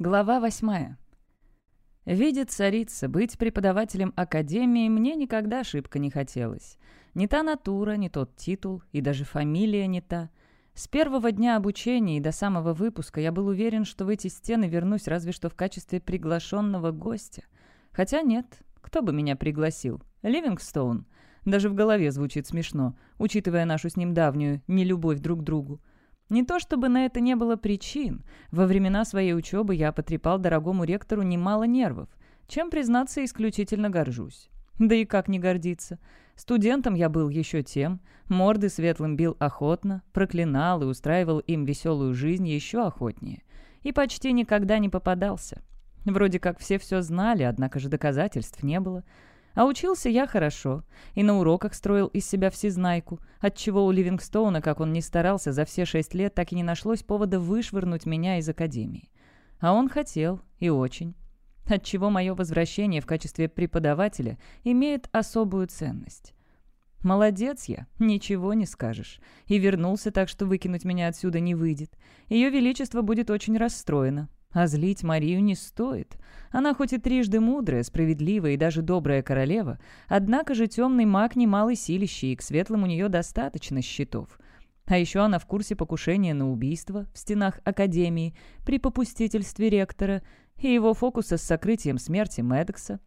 Глава восьмая. Видит царица, быть преподавателем академии мне никогда ошибка не хотелось. Не та натура, не тот титул, и даже фамилия не та. С первого дня обучения и до самого выпуска я был уверен, что в эти стены вернусь разве что в качестве приглашенного гостя. Хотя нет, кто бы меня пригласил? Ливингстоун? Даже в голове звучит смешно, учитывая нашу с ним давнюю нелюбовь друг к другу. Не то чтобы на это не было причин. Во времена своей учебы я потрепал дорогому ректору немало нервов, чем, признаться, исключительно горжусь. Да и как не гордиться. Студентом я был еще тем, морды светлым бил охотно, проклинал и устраивал им веселую жизнь еще охотнее. И почти никогда не попадался. Вроде как все все знали, однако же доказательств не было. А учился я хорошо, и на уроках строил из себя всезнайку, отчего у Ливингстоуна, как он ни старался, за все шесть лет так и не нашлось повода вышвырнуть меня из академии. А он хотел, и очень. Отчего мое возвращение в качестве преподавателя имеет особую ценность. Молодец я, ничего не скажешь. И вернулся так, что выкинуть меня отсюда не выйдет. Ее Величество будет очень расстроено. А злить Марию не стоит. Она хоть и трижды мудрая, справедливая и даже добрая королева, однако же темный маг немалый силищий, и к светлым у нее достаточно счетов. А еще она в курсе покушения на убийство в стенах Академии при попустительстве ректора и его фокуса с сокрытием смерти Медекса.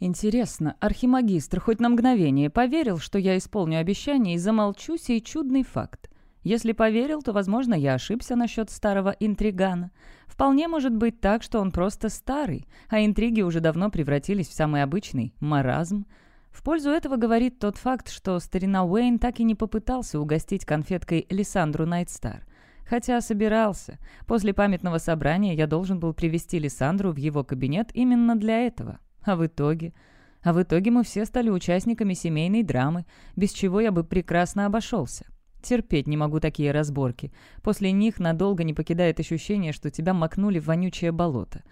Интересно, архимагистр хоть на мгновение поверил, что я исполню обещание и замолчу сей чудный факт. Если поверил, то, возможно, я ошибся насчет старого интригана. Вполне может быть так, что он просто старый, а интриги уже давно превратились в самый обычный маразм. В пользу этого говорит тот факт, что старина Уэйн так и не попытался угостить конфеткой Лиссандру Найтстар. Хотя собирался. После памятного собрания я должен был привести Лиссандру в его кабинет именно для этого. А в итоге... А в итоге мы все стали участниками семейной драмы, без чего я бы прекрасно обошелся. Терпеть не могу такие разборки. После них надолго не покидает ощущение, что тебя макнули в вонючее болото.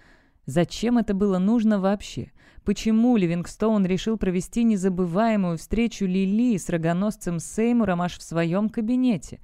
Зачем это было нужно вообще? Почему Ливингстоун решил провести незабываемую встречу Лили с рогоносцем Сеймуром аж в своем кабинете?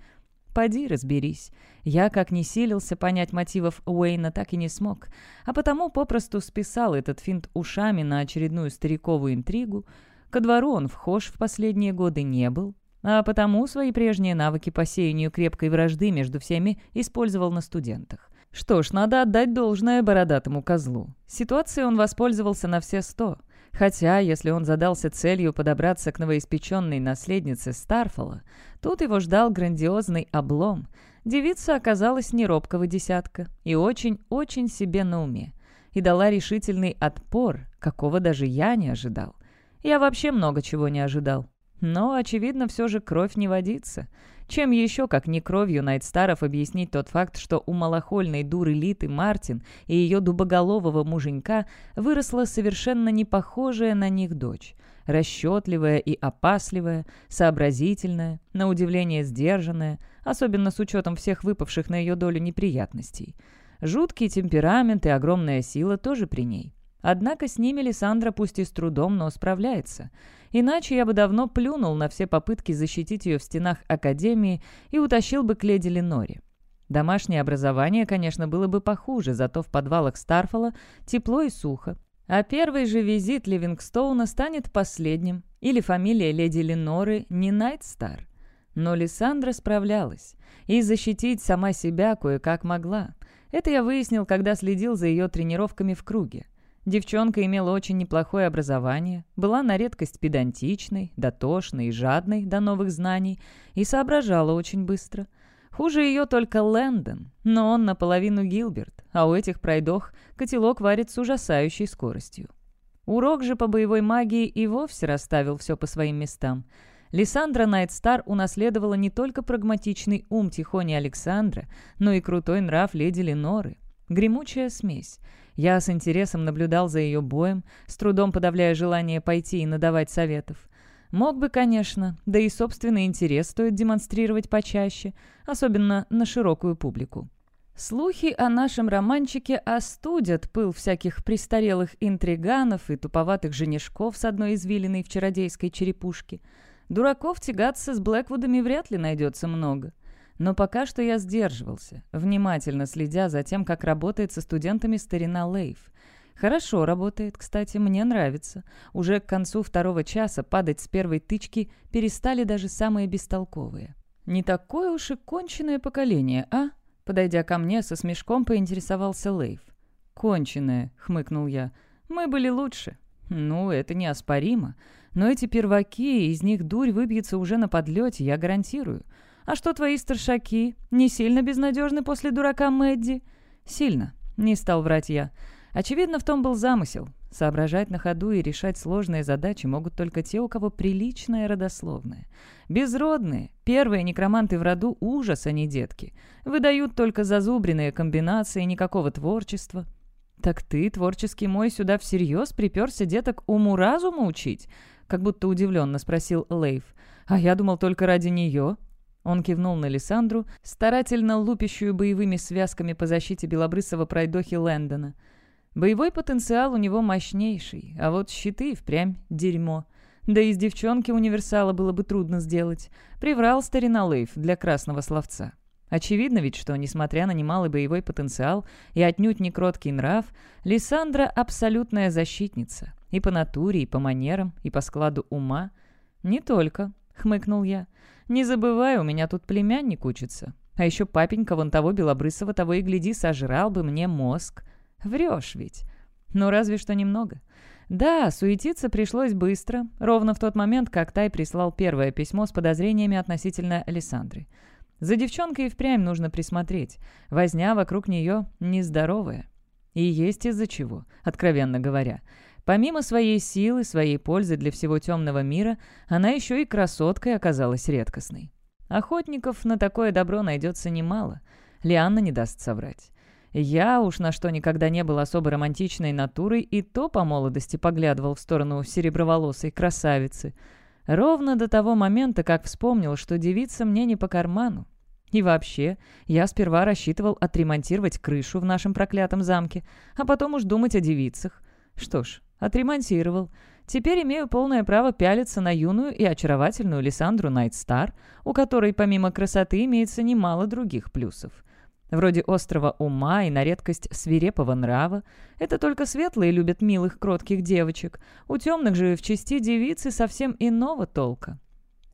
Поди разберись. Я, как не силился понять мотивов Уэйна, так и не смог. А потому попросту списал этот финт ушами на очередную стариковую интригу. Ко двору он вхож в последние годы не был, а потому свои прежние навыки по сеянию крепкой вражды между всеми использовал на студентах. Что ж, надо отдать должное бородатому козлу. Ситуацией он воспользовался на все сто. Хотя, если он задался целью подобраться к новоиспеченной наследнице Старфола, тут его ждал грандиозный облом. Девица оказалась не робкого десятка и очень-очень себе на уме. И дала решительный отпор, какого даже я не ожидал. Я вообще много чего не ожидал. Но, очевидно, все же кровь не водится. Чем еще, как не кровью Найтстаров, объяснить тот факт, что у малохольной дуры Литы Мартин и ее дубоголового муженька выросла совершенно не похожая на них дочь. Расчетливая и опасливая, сообразительная, на удивление сдержанная, особенно с учетом всех выпавших на ее долю неприятностей. Жуткий темперамент и огромная сила тоже при ней. Однако с ними Лиссандра пусть и с трудом, но справляется. Иначе я бы давно плюнул на все попытки защитить ее в стенах Академии и утащил бы к леди Леноре. Домашнее образование, конечно, было бы похуже, зато в подвалах Старфола тепло и сухо. А первый же визит Ливингстоуна станет последним, или фамилия леди Леноры не Найтстар. Но Лиссандра справлялась, и защитить сама себя кое-как могла. Это я выяснил, когда следил за ее тренировками в круге. Девчонка имела очень неплохое образование, была на редкость педантичной, дотошной и жадной до новых знаний и соображала очень быстро. Хуже ее только Лэндон, но он наполовину Гилберт, а у этих пройдох котелок варит с ужасающей скоростью. Урок же по боевой магии и вовсе расставил все по своим местам. Лиссандра Найтстар унаследовала не только прагматичный ум Тихони Александра, но и крутой нрав леди Леноры. Гремучая смесь — я с интересом наблюдал за ее боем, с трудом подавляя желание пойти и надавать советов. Мог бы, конечно, да и собственный интерес стоит демонстрировать почаще, особенно на широкую публику. Слухи о нашем романчике остудят пыл всяких престарелых интриганов и туповатых женишков с одной извилиной в чародейской черепушке. Дураков тягаться с Блэквудами вряд ли найдется много. Но пока что я сдерживался, внимательно следя за тем, как работает со студентами старина Лейв. Хорошо работает, кстати, мне нравится. Уже к концу второго часа падать с первой тычки перестали даже самые бестолковые. Не такое уж и конченое поколение, а? Подойдя ко мне, со смешком поинтересовался Лейв. «Конченое», — хмыкнул я. «Мы были лучше». «Ну, это неоспоримо. Но эти перваки, из них дурь выбьется уже на подлете, я гарантирую. А что твои старшаки? Не сильно безнадежны после дурака Мэдди?» «Сильно», — не стал врать я. Очевидно, в том был замысел. Соображать на ходу и решать сложные задачи могут только те, у кого приличное родословное. Безродные, первые некроманты в роду ужас, а не детки. Выдают только зазубренные комбинации, никакого творчества. «Так ты, творческий мой, сюда всерьез приперся деток уму-разуму учить?» Как будто удивленно спросил Лейв. «А я думал только ради нее». Он кивнул на Лиссандру, старательно лупящую боевыми связками по защите белобрысого пройдохи Лэндона. Боевой потенциал у него мощнейший, а вот щиты впрямь дерьмо. Да и из девчонки универсала было бы трудно сделать. Приврал старина Лейв для красного словца. Очевидно ведь, что, несмотря на немалый боевой потенциал и отнюдь не кроткий нрав, Лиссандра — абсолютная защитница. И по натуре, и по манерам, и по складу ума. «Не только», — хмыкнул я. «Не забывай, у меня тут племянник учится. А еще папенька вон того белобрысого того и гляди сожрал бы мне мозг». Врешь ведь. Ну, разве что немного. Да, суетиться пришлось быстро, ровно в тот момент, как Тай прислал первое письмо с подозрениями относительно Александры. За девчонкой и впрямь нужно присмотреть. Возня вокруг нее нездоровая. И есть из-за чего, откровенно говоря. Помимо своей силы, своей пользы для всего темного мира, она еще и красоткой оказалась редкостной. Охотников на такое добро найдется немало. Лианна не даст соврать. Я уж на что никогда не был особо романтичной натурой, и то по молодости поглядывал в сторону сереброволосой красавицы. Ровно до того момента, как вспомнил, что девица мне не по карману. И вообще, я сперва рассчитывал отремонтировать крышу в нашем проклятом замке, а потом уж думать о девицах. Что ж, отремонтировал. Теперь имею полное право пялиться на юную и очаровательную Лиссандру Найтстар, у которой помимо красоты имеется немало других плюсов. Вроде острого ума и на редкость свирепого нрава. Это только светлые любят милых, кротких девочек. У темных же в части девицы совсем иного толка.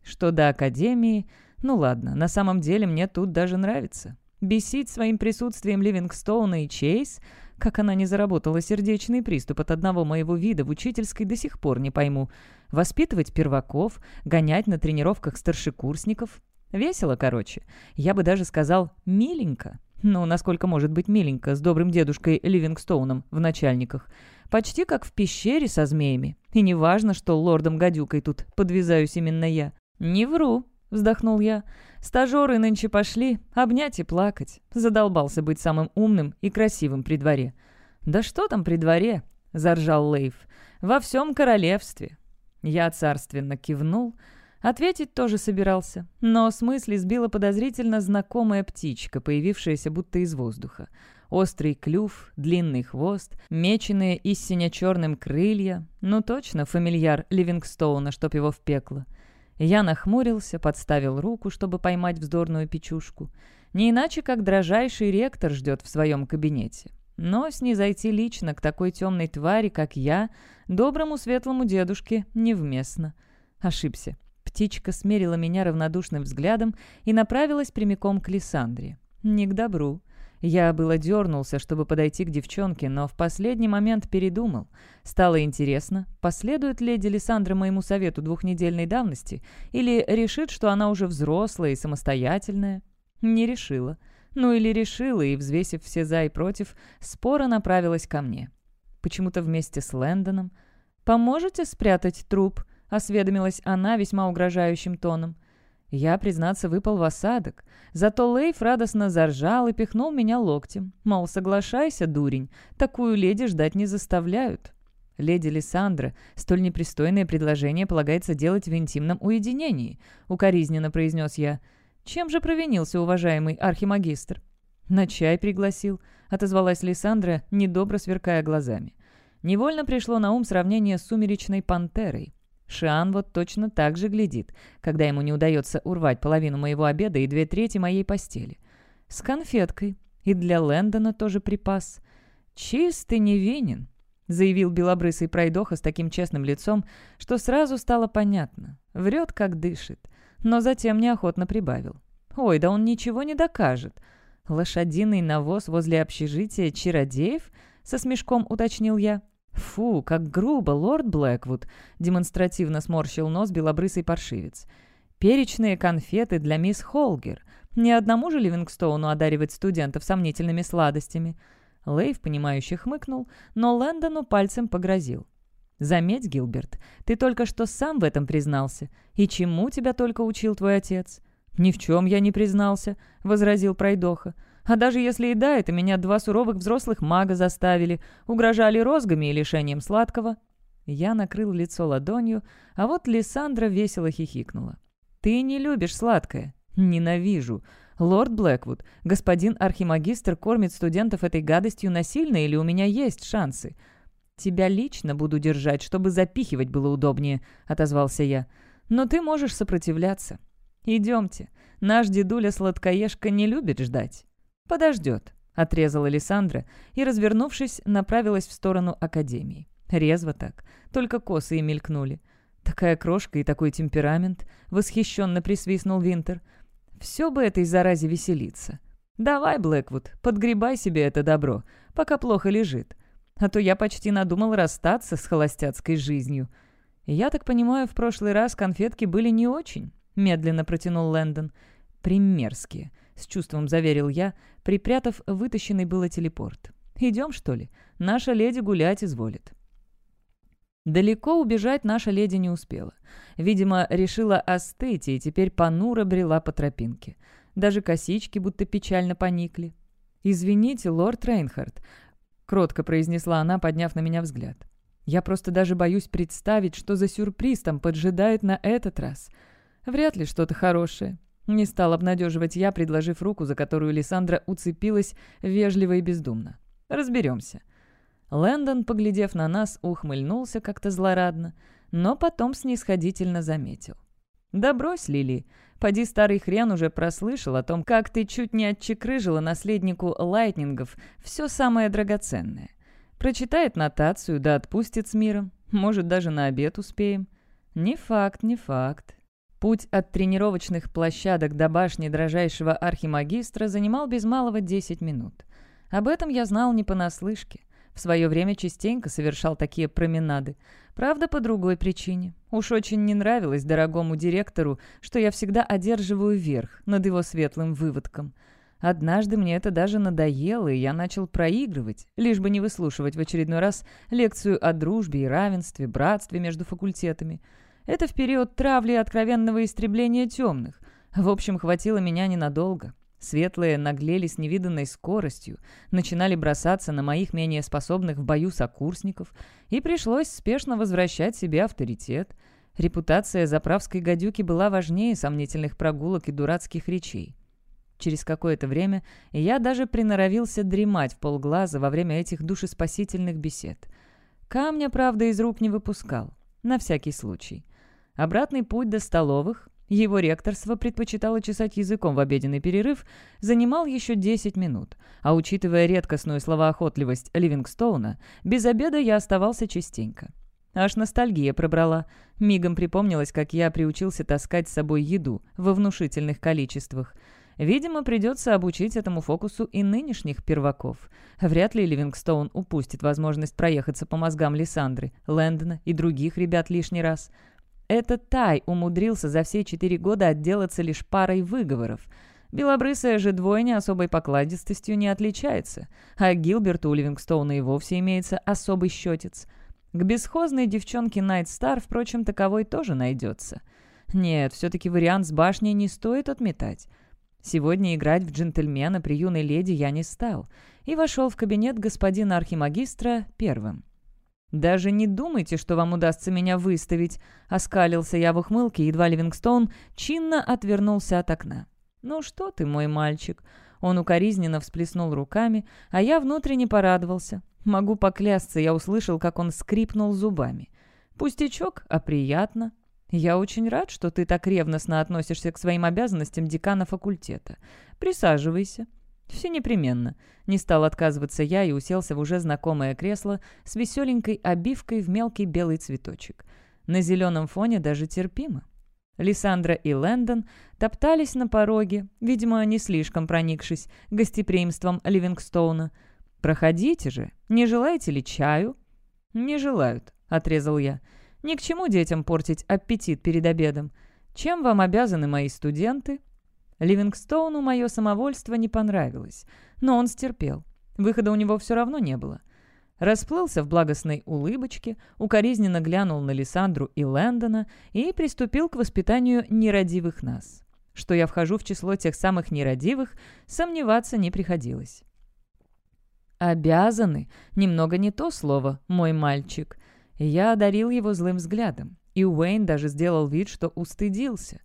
Что до Академии... Ну ладно, на самом деле мне тут даже нравится. Бесить своим присутствием Ливингстоуна и Чейз, как она не заработала сердечный приступ от одного моего вида в учительской, до сих пор не пойму. Воспитывать перваков, гонять на тренировках старшекурсников. Весело, короче. Я бы даже сказал «миленько». Ну, насколько может быть миленько с добрым дедушкой Ливингстоуном в начальниках. Почти как в пещере со змеями. И не важно, что лордом-гадюкой тут подвязаюсь именно я. «Не вру», — вздохнул я. «Стажеры нынче пошли обнять и плакать. Задолбался быть самым умным и красивым при дворе». «Да что там при дворе?» — заржал Лейв. «Во всем королевстве». Я царственно кивнул, — Ответить тоже собирался, но с мысли сбила подозрительно знакомая птичка, появившаяся будто из воздуха. Острый клюв, длинный хвост, меченые и сине-черным крылья. Ну точно, фамильяр Ливингстоуна, чтоб его в пекло. Я нахмурился, подставил руку, чтобы поймать вздорную печушку. Не иначе, как дрожайший ректор ждет в своем кабинете. Но снизойти лично к такой темной твари, как я, доброму светлому дедушке, невместно. Ошибся. Птичка смерила меня равнодушным взглядом и направилась прямиком к Лиссандре. Не к добру. Я было дернулся, чтобы подойти к девчонке, но в последний момент передумал. Стало интересно, последует леди Лиссандра моему совету двухнедельной давности или решит, что она уже взрослая и самостоятельная? Не решила. Ну или решила, и, взвесив все «за» и «против», спора направилась ко мне. Почему-то вместе с Лэндоном. «Поможете спрятать труп?» — осведомилась она весьма угрожающим тоном. Я, признаться, выпал в осадок. Зато Лейф радостно заржал и пихнул меня локтем. Мол, соглашайся, дурень, такую леди ждать не заставляют. «Леди Лиссандра, столь непристойное предложение полагается делать в интимном уединении», — укоризненно произнес я. «Чем же провинился уважаемый архимагистр?» «На чай пригласил», — отозвалась Лиссандра, недобро сверкая глазами. Невольно пришло на ум сравнение с сумеречной пантерой. Шиан вот точно так же глядит, когда ему не удается урвать половину моего обеда и две трети моей постели. С конфеткой. И для Лэндона тоже припас. Чистый невинен, заявил белобрысый пройдоха с таким честным лицом, что сразу стало понятно. Врет, как дышит. Но затем неохотно прибавил. «Ой, да он ничего не докажет. Лошадиный навоз возле общежития чародеев?» — со смешком уточнил я. «Фу, как грубо, лорд Блэквуд!» — демонстративно сморщил нос белобрысый паршивец. «Перечные конфеты для мисс Холгер. Ни одному же Ливингстоуну одаривать студентов сомнительными сладостями». Лейв, понимающе хмыкнул, но Лэндону пальцем погрозил. «Заметь, Гилберт, ты только что сам в этом признался. И чему тебя только учил твой отец?» «Ни в чем я не признался», — возразил Пройдоха. А даже если и да, это меня два суровых взрослых мага заставили, угрожали розгами и лишением сладкого. Я накрыл лицо ладонью, а вот Лиссандра весело хихикнула. «Ты не любишь сладкое?» «Ненавижу. Лорд Блэквуд, господин архимагистр кормит студентов этой гадостью насильно или у меня есть шансы?» «Тебя лично буду держать, чтобы запихивать было удобнее», — отозвался я. «Но ты можешь сопротивляться. Идемте. Наш дедуля-сладкоежка не любит ждать». «Подождет», — отрезала Александра и, развернувшись, направилась в сторону Академии. Резво так, только косы и мелькнули. «Такая крошка и такой темперамент», — восхищенно присвистнул Винтер. «Все бы этой заразе веселиться. Давай, Блэквуд, подгребай себе это добро, пока плохо лежит. А то я почти надумал расстаться с холостяцкой жизнью. Я так понимаю, в прошлый раз конфетки были не очень», — медленно протянул Лэндон. «Примерские с чувством заверил я, припрятав вытащенный было телепорт. «Идем, что ли? Наша леди гулять изволит». Далеко убежать наша леди не успела. Видимо, решила остыть и теперь понуро брела по тропинке. Даже косички будто печально поникли. «Извините, лорд Рейнхард», — кротко произнесла она, подняв на меня взгляд. «Я просто даже боюсь представить, что за сюрприз там поджидает на этот раз. Вряд ли что-то хорошее. Не стал обнадеживать я, предложив руку, за которую Лиссандра уцепилась вежливо и бездумно. «Разберемся». Лэндон, поглядев на нас, ухмыльнулся как-то злорадно, но потом снисходительно заметил. «Да брось, Лили. Поди старый хрен уже прослышал о том, как ты чуть не отчекрыжила наследнику Лайтнингов все самое драгоценное. Прочитает нотацию, да отпустит с миром. Может, даже на обед успеем». «Не факт, не факт. Путь от тренировочных площадок до башни дрожайшего архимагистра занимал без малого 10 минут. Об этом я знал не понаслышке. В свое время частенько совершал такие променады. Правда, по другой причине. Уж очень не нравилось дорогому директору, что я всегда одерживаю верх над его светлым выводком. Однажды мне это даже надоело, и я начал проигрывать, лишь бы не выслушивать в очередной раз лекцию о дружбе и равенстве, братстве между факультетами. Это в период травли и откровенного истребления темных. В общем, хватило меня ненадолго. Светлые наглели с невиданной скоростью, начинали бросаться на моих менее способных в бою сокурсников, и пришлось спешно возвращать себе авторитет. Репутация заправской гадюки была важнее сомнительных прогулок и дурацких речей. Через какое-то время я даже приноровился дремать в полглаза во время этих душеспасительных бесед. Камня, правда, из рук не выпускал. На всякий случай. Обратный путь до столовых, его ректорство предпочитало чесать языком в обеденный перерыв, занимал еще 10 минут, а учитывая редкостную словоохотливость Ливингстоуна, без обеда я оставался частенько. Аж ностальгия пробрала. Мигом припомнилось, как я приучился таскать с собой еду во внушительных количествах. Видимо, придется обучить этому фокусу и нынешних перваков. Вряд ли Ливингстоун упустит возможность проехаться по мозгам Лиссандры, Лэндона и других ребят лишний раз – этот Тай умудрился за все четыре года отделаться лишь парой выговоров. Белобрысая же двойня особой покладистостью не отличается, а Гилберту у Ливингстоуна и вовсе имеется особый счетец. К бесхозной девчонке Найт Стар, впрочем, таковой тоже найдется. Нет, все-таки вариант с башней не стоит отметать. Сегодня играть в джентльмена при юной леди я не стал и вошел в кабинет господина архимагистра первым. «Даже не думайте, что вам удастся меня выставить», — оскалился я в ухмылке, едва Ливингстоун чинно отвернулся от окна. «Ну что ты, мой мальчик?» Он укоризненно всплеснул руками, а я внутренне порадовался. Могу поклясться, я услышал, как он скрипнул зубами. Пустячок, а приятно. Я очень рад, что ты так ревностно относишься к своим обязанностям декана факультета. Присаживайся. Все непременно. Не стал отказываться я и уселся в уже знакомое кресло с веселенькой обивкой в мелкий белый цветочек. На зеленом фоне даже терпимо. Лиссандра и Лэндон топтались на пороге, видимо, не слишком проникшись гостеприимством Ливингстоуна. «Проходите же, не желаете ли чаю?» «Не желают», — отрезал я. «Ни к чему детям портить аппетит перед обедом. Чем вам обязаны мои студенты?» Ливингстоуну мое самовольство не понравилось, но он стерпел. Выхода у него все равно не было. Расплылся в благостной улыбочке, укоризненно глянул на Лиссандру и Лэндона и приступил к воспитанию нерадивых нас. Что я вхожу в число тех самых нерадивых, сомневаться не приходилось. «Обязаны» — немного не то слово, мой мальчик. Я одарил его злым взглядом, и Уэйн даже сделал вид, что устыдился.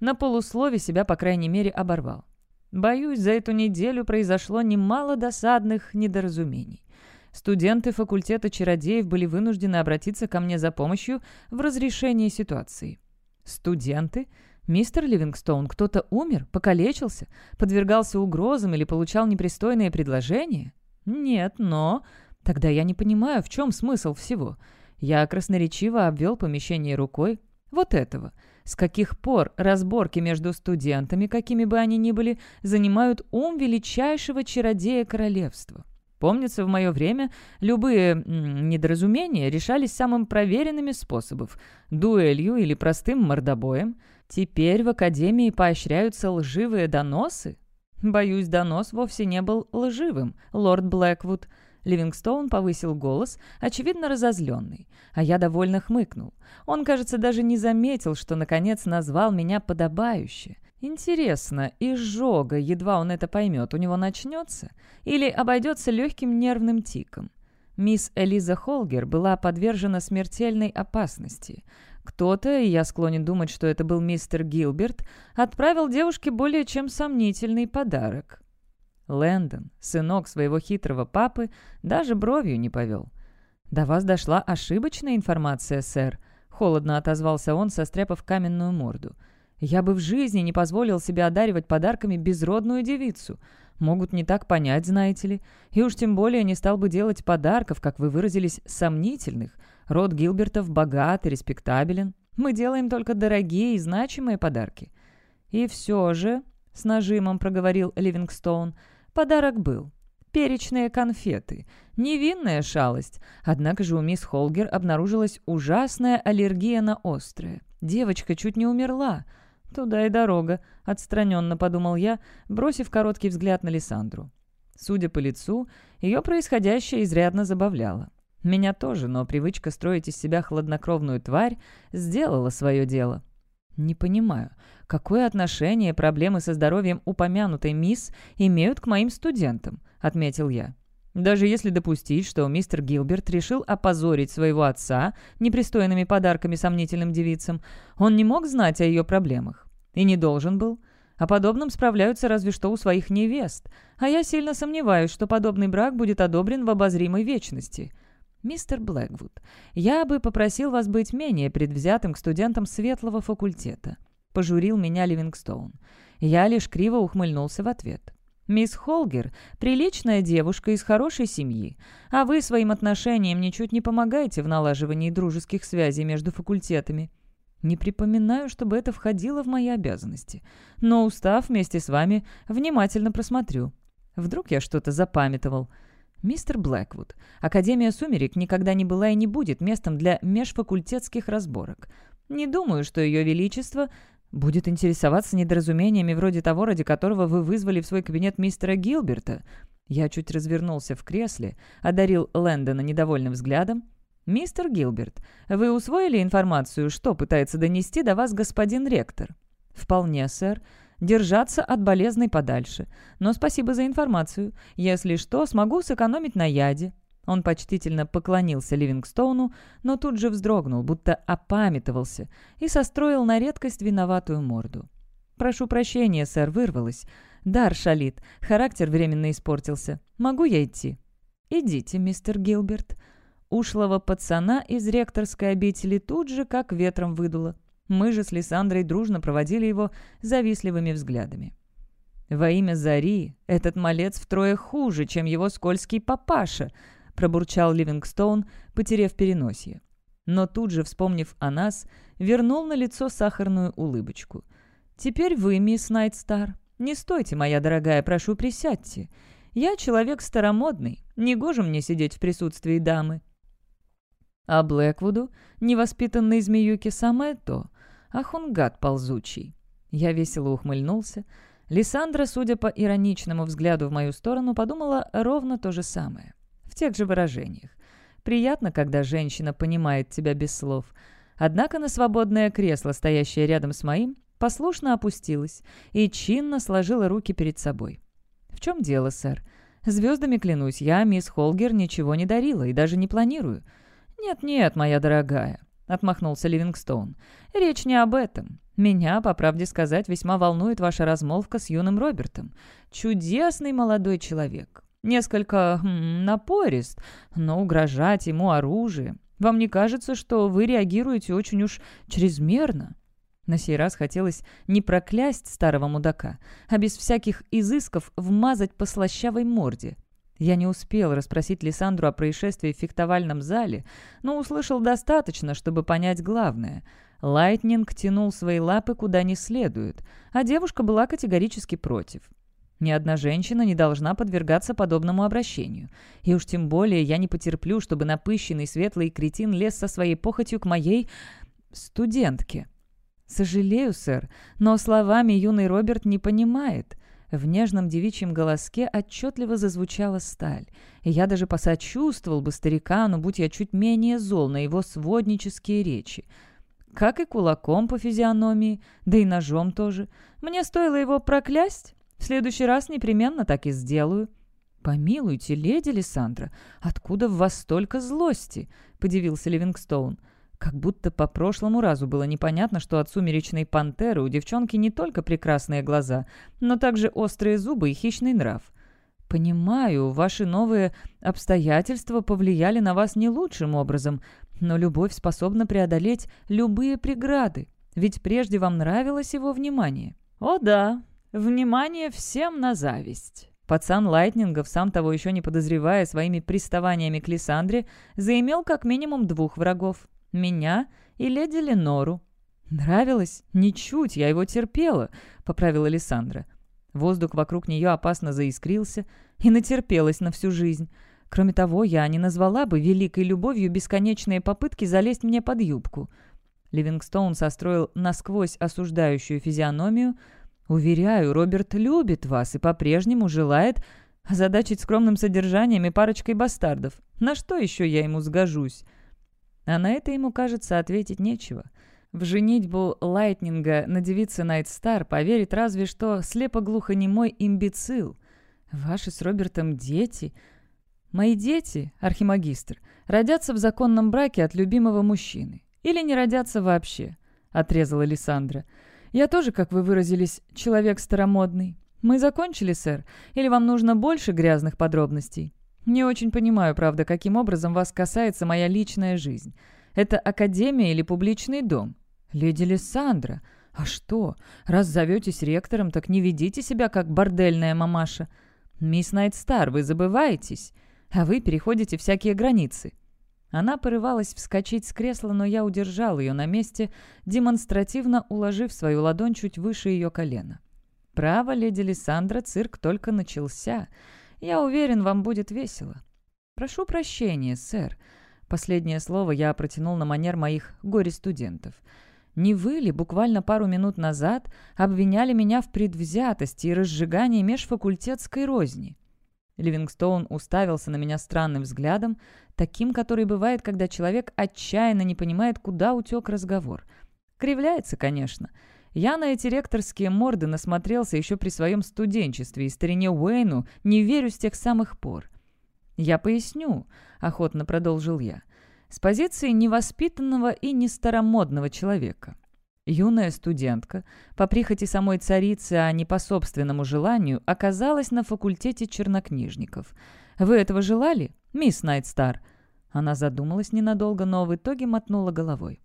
На полуслове себя, по крайней мере, оборвал. Боюсь, за эту неделю произошло немало досадных недоразумений. Студенты факультета чародеев были вынуждены обратиться ко мне за помощью в разрешении ситуации. Студенты? Мистер Ливингстоун, кто-то умер, покалечился, подвергался угрозам или получал непристойные предложения? Нет, но... Тогда я не понимаю, в чем смысл всего. Я красноречиво обвел помещение рукой. Вот этого. С каких пор разборки между студентами, какими бы они ни были, занимают ум величайшего чародея королевства? Помнится, в мое время любые недоразумения решались самым проверенными способов – дуэлью или простым мордобоем. Теперь в Академии поощряются лживые доносы. Боюсь, донос вовсе не был лживым, лорд Блэквуд – Ливингстоун повысил голос, очевидно разозленный, а я довольно хмыкнул. Он, кажется, даже не заметил, что, наконец, назвал меня подобающе. Интересно, изжога, едва он это поймет, у него начнется? Или обойдется легким нервным тиком? Мисс Элиза Холгер была подвержена смертельной опасности. Кто-то, и я склонен думать, что это был мистер Гилберт, отправил девушке более чем сомнительный подарок. Лэндон, сынок своего хитрого папы, даже бровью не повел. «До вас дошла ошибочная информация, сэр», — холодно отозвался он, состряпав каменную морду. «Я бы в жизни не позволил себе одаривать подарками безродную девицу. Могут не так понять, знаете ли. И уж тем более не стал бы делать подарков, как вы выразились, сомнительных. Род Гилбертов богат и респектабелен. Мы делаем только дорогие и значимые подарки». «И все же», — с нажимом проговорил Ливингстоун, — Подарок был. Перечные конфеты. Невинная шалость. Однако же у мисс Холгер обнаружилась ужасная аллергия на острое. Девочка чуть не умерла. «Туда и дорога», — отстраненно подумал я, бросив короткий взгляд на Лиссандру. Судя по лицу, ее происходящее изрядно забавляло. Меня тоже, но привычка строить из себя хладнокровную тварь сделала свое дело. «Не понимаю, какое отношение проблемы со здоровьем упомянутой мисс имеют к моим студентам?» — отметил я. Даже если допустить, что мистер Гилберт решил опозорить своего отца непристойными подарками сомнительным девицам, он не мог знать о ее проблемах. И не должен был. О подобном справляются разве что у своих невест. А я сильно сомневаюсь, что подобный брак будет одобрен в обозримой вечности. «Мистер Блэквуд, я бы попросил вас быть менее предвзятым к студентам светлого факультета», — пожурил меня Ливингстоун. Я лишь криво ухмыльнулся в ответ. «Мисс Холгер — приличная девушка из хорошей семьи, а вы своим отношением ничуть не помогаете в налаживании дружеских связей между факультетами. Не припоминаю, чтобы это входило в мои обязанности, но устав вместе с вами внимательно просмотрю. Вдруг я что-то запамятовал». «Мистер Блэквуд, Академия Сумерек никогда не была и не будет местом для межфакультетских разборок. Не думаю, что Ее Величество будет интересоваться недоразумениями вроде того, ради которого вы вызвали в свой кабинет мистера Гилберта». Я чуть развернулся в кресле, одарил Лэндона недовольным взглядом. «Мистер Гилберт, вы усвоили информацию, что пытается донести до вас господин ректор?» «Вполне, сэр держаться от болезной подальше. Но спасибо за информацию. Если что, смогу сэкономить на яде». Он почтительно поклонился Ливингстоуну, но тут же вздрогнул, будто опамятовался, и состроил на редкость виноватую морду. «Прошу прощения, сэр, вырвалась. Дар шалит, характер временно испортился. Могу я идти?» «Идите, мистер Гилберт». Ушлого пацана из ректорской обители тут же как ветром выдуло. Мы же с Лиссандрой дружно проводили его завистливыми взглядами. «Во имя Зари этот малец втрое хуже, чем его скользкий папаша», пробурчал Ливингстоун, потеряв переносье. Но тут же, вспомнив о нас, вернул на лицо сахарную улыбочку. «Теперь вы, мисс Найтстар. Не стойте, моя дорогая, прошу, присядьте. Я человек старомодный, негоже мне сидеть в присутствии дамы». А Блэквуду, невоспитанной змеюки, самое то. Ах он гад ползучий. Я весело ухмыльнулся. Лиссандра, судя по ироничному взгляду в мою сторону, подумала ровно то же самое. В тех же выражениях. Приятно, когда женщина понимает тебя без слов. Однако на свободное кресло, стоящее рядом с моим, послушно опустилась и чинно сложила руки перед собой. «В чем дело, сэр? Звездами клянусь, я, мисс Холгер, ничего не дарила и даже не планирую». «Нет-нет, моя дорогая», — отмахнулся Ливингстоун. «Речь не об этом. Меня, по правде сказать, весьма волнует ваша размолвка с юным Робертом. Чудесный молодой человек. Несколько хм, напорист, но угрожать ему оружием. Вам не кажется, что вы реагируете очень уж чрезмерно?» На сей раз хотелось не проклясть старого мудака, а без всяких изысков вмазать по слащавой морде. Я не успел расспросить Лиссандру о происшествии в фехтовальном зале, но услышал достаточно, чтобы понять главное — Лайтнинг тянул свои лапы куда не следует, а девушка была категорически против. Ни одна женщина не должна подвергаться подобному обращению. И уж тем более я не потерплю, чтобы напыщенный светлый кретин лез со своей похотью к моей... студентке. «Сожалею, сэр, но словами юный Роберт не понимает». В нежном девичьем голоске отчетливо зазвучала сталь, и я даже посочувствовал бы старикану, будь я чуть менее зол на его своднические речи как и кулаком по физиономии, да и ножом тоже. Мне стоило его проклясть. В следующий раз непременно так и сделаю». «Помилуйте, леди Лиссандра, откуда в вас столько злости?» — подивился Ливингстоун. Как будто по прошлому разу было непонятно, что от сумеречной пантеры у девчонки не только прекрасные глаза, но также острые зубы и хищный нрав. «Понимаю, ваши новые обстоятельства повлияли на вас не лучшим образом, но любовь способна преодолеть любые преграды, ведь прежде вам нравилось его внимание». «О да, внимание всем на зависть». Пацан Лайтнингов, сам того еще не подозревая своими приставаниями к Лиссандре, заимел как минимум двух врагов — меня и леди Ленору. «Нравилось? Ничуть, я его терпела», — поправила Лиссандра. Воздух вокруг нее опасно заискрился и натерпелась на всю жизнь. Кроме того, я не назвала бы великой любовью бесконечные попытки залезть мне под юбку. Ливингстоун состроил насквозь осуждающую физиономию. «Уверяю, Роберт любит вас и по-прежнему желает озадачить скромным содержанием и парочкой бастардов. На что еще я ему сгожусь?» А на это ему, кажется, ответить нечего. В женитьбу Лайтнинга на девице Найтстар поверит разве что слепо-глухонемой имбецил. «Ваши с Робертом дети...» Мои дети, архимагистр, родятся в законном браке от любимого мужчины. Или не родятся вообще», — отрезала Лиссандра. «Я тоже, как вы выразились, человек старомодный. Мы закончили, сэр? Или вам нужно больше грязных подробностей? Не очень понимаю, правда, каким образом вас касается моя личная жизнь. Это академия или публичный дом? Леди Лиссандра, а что? Раз зоветесь ректором, так не ведите себя, как бордельная мамаша. Мисс Найтстар, вы забываетесь а вы переходите всякие границы». Она порывалась вскочить с кресла, но я удержал ее на месте, демонстративно уложив свою ладонь чуть выше ее колена. «Право, леди Лиссандра, цирк только начался. Я уверен, вам будет весело». «Прошу прощения, сэр». Последнее слово я протянул на манер моих горе-студентов. «Не вы ли буквально пару минут назад обвиняли меня в предвзятости и разжигании межфакультетской розни?» Ливингстоун уставился на меня странным взглядом, таким, который бывает, когда человек отчаянно не понимает, куда утек разговор. Кривляется, конечно. Я на эти ректорские морды насмотрелся еще при своем студенчестве, и старине Уэйну не верю с тех самых пор. «Я поясню», — охотно продолжил я, — «с позиции невоспитанного и нестаромодного человека. Юная студентка, по прихоти самой царицы, а не по собственному желанию, оказалась на факультете чернокнижников. Вы этого желали, мисс Найтстар?» Она задумалась ненадолго, но в итоге мотнула головой.